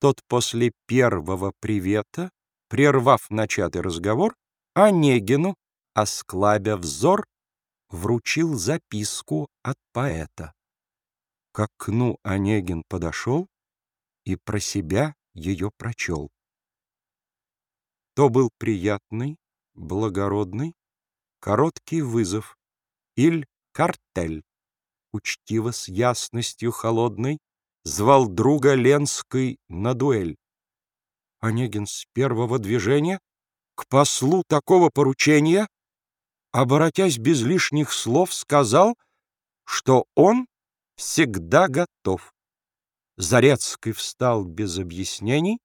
Тот после первого привета, прервав начатый разговор, Онегину, осклабя взор, вручил записку от поэта. К окну Онегин подошел и про себя ее прочел. То был приятный, благородный, короткий вызов, иль картель, учтиво с ясностью холодной, звал друга Ленской на дуэль. Онегин с первого движения к послу такого поручения, оборотясь без лишних слов, сказал, что он всегда готов. Зарецкий встал без объяснений,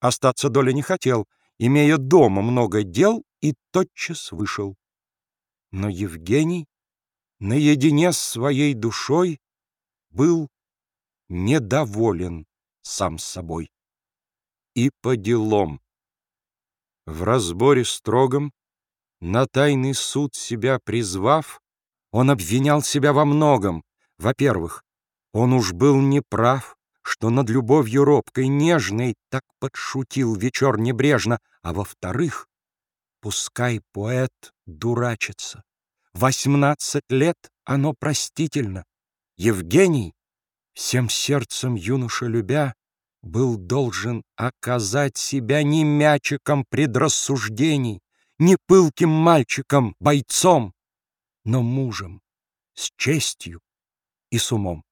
остаться доля не хотел, имея дома много дел, и тотчас вышел. Но Евгений наедине с своей душой был недоволен сам собой. И по делам. В разборе строгом, на тайный суд себя призвав, он обвинял себя во многом. Во-первых, он уж был неправ, что над любовью робкой, нежной так подшутил вечер небрежно, а во-вторых, пускай поэт дурачится. Восемнадцать лет оно простительно. Евгений всем сердцем юноша любя, был должен оказать себя не мячиком предрассуждений, не пылким мальчиком, бойцом, но мужем, с честью и с умом.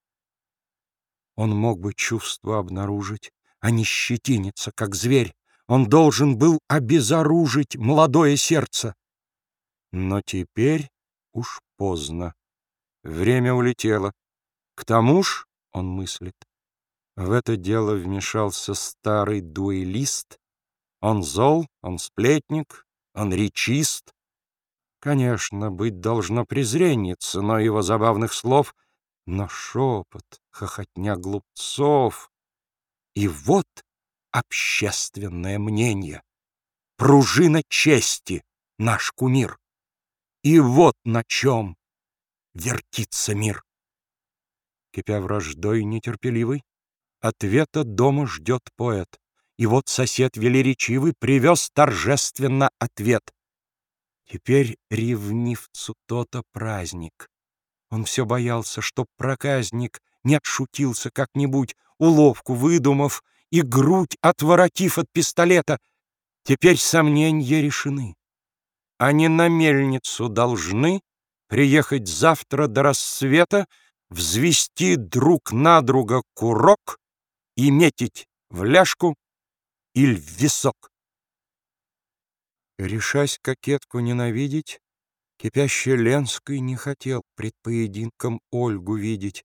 Он мог бы чувство обнаружить, а не щетиниться, как зверь. Он должен был обезоружить молодое сердце. Но теперь уж поздно. Время улетело. К тому ж он мыслит. В это дело вмешался старый дуэлист. Он зол, он сплетник, он речист. Конечно, быть должно презрение но его забавных слов, но шепот, хохотня глупцов. И вот общественное мнение. Пружина чести, наш кумир. И вот на чем вертится мир кипя враждой нетерпеливый, Ответа дома ждет поэт. И вот сосед велеречивый привез торжественно ответ. Теперь ревнивцу то-то праздник. Он все боялся, чтоб проказник не отшутился как-нибудь, уловку выдумав и грудь отворотив от пистолета. Теперь сомнения решены. Они на мельницу должны приехать завтра до рассвета взвести друг на друга курок и метить в ляжку или в висок. Решась кокетку ненавидеть, кипящий Ленской не хотел пред поединком Ольгу видеть.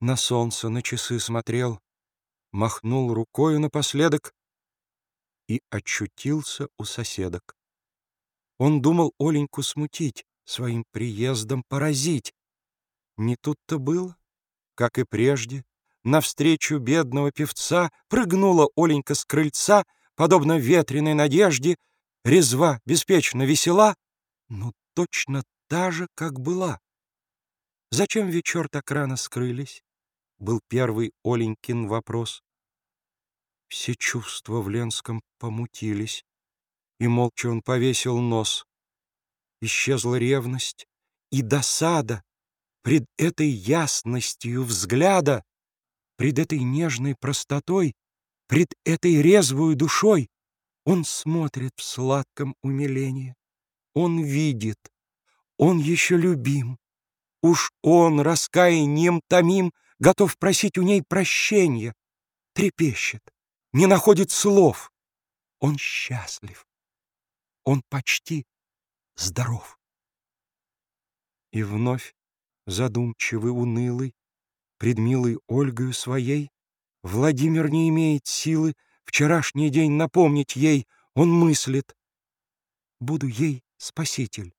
На солнце, на часы смотрел, махнул рукою напоследок и очутился у соседок. Он думал Оленьку смутить, своим приездом поразить, не тут-то было. Как и прежде, навстречу бедного певца прыгнула Оленька с крыльца, подобно ветреной надежде, резва, беспечно весела, но точно та же, как была. «Зачем вечер так рано скрылись?» — был первый Оленькин вопрос. Все чувства в Ленском помутились, и молча он повесил нос. Исчезла ревность и досада, Пред этой ясностью взгляда, Пред этой нежной простотой, Пред этой резвой душой Он смотрит в сладком умилении. Он видит, он еще любим. Уж он, раскаянием томим, Готов просить у ней прощения. Трепещет, не находит слов. Он счастлив, он почти здоров. И вновь задумчивый, унылый, Пред милой Ольгою своей, Владимир не имеет силы Вчерашний день напомнить ей, Он мыслит. Буду ей спаситель,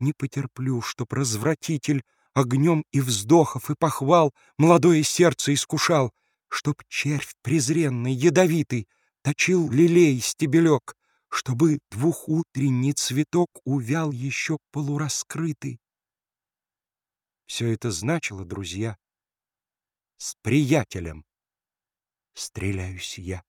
Не потерплю, чтоб развратитель Огнем и вздохов, и похвал Молодое сердце искушал, Чтоб червь презренный, ядовитый Точил лилей стебелек, Чтобы двухутренний цветок Увял еще полураскрытый. Все это значило, друзья, с приятелем стреляюсь я.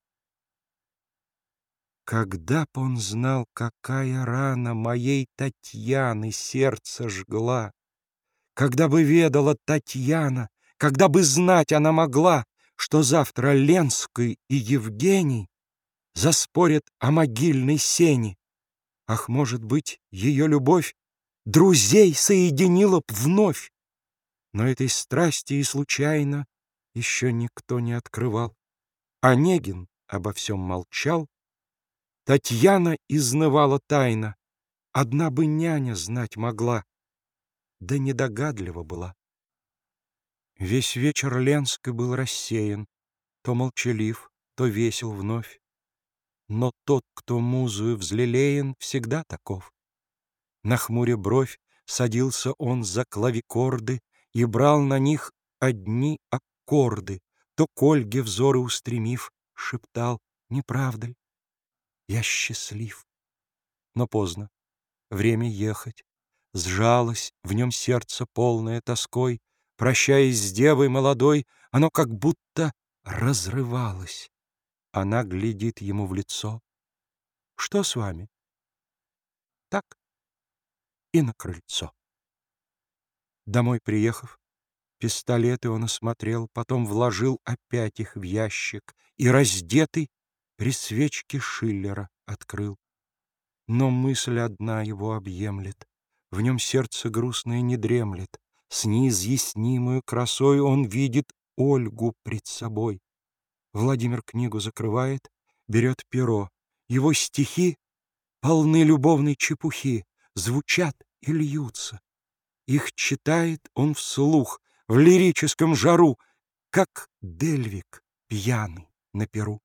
Когда б он знал, какая рана Моей Татьяны сердце жгла, Когда бы ведала Татьяна, Когда бы знать она могла, Что завтра Ленский и Евгений Заспорят о могильной сене. Ах, может быть, ее любовь Друзей соединила б вновь, Но этой страсти и случайно Еще никто не открывал. Онегин обо всем молчал, Татьяна изнывала тайно, Одна бы няня знать могла, Да недогадлива была. Весь вечер Ленский был рассеян, То молчалив, то весел вновь. Но тот, кто музою взлелеян, Всегда таков. На хмуре бровь садился он за клавикорды И брал на них одни аккорды, То к Ольге взоры устремив, Шептал, не правда ль? Я счастлив. Но поздно. Время ехать. Сжалось в нем сердце, полное тоской. Прощаясь с девой молодой, Оно как будто разрывалось. Она глядит ему в лицо. Что с вами? Так. И на крыльцо. Домой приехав, пистолеты он осмотрел, Потом вложил опять их в ящик И, раздетый, при свечке Шиллера открыл. Но мысль одна его объемлет, В нем сердце грустное не дремлет, С неизъяснимою красой Он видит Ольгу пред собой. Владимир книгу закрывает, Берет перо. Его стихи Полны любовной чепухи, Звучат и льются. Их читает он вслух, В лирическом жару, Как Дельвик пьяный на перу.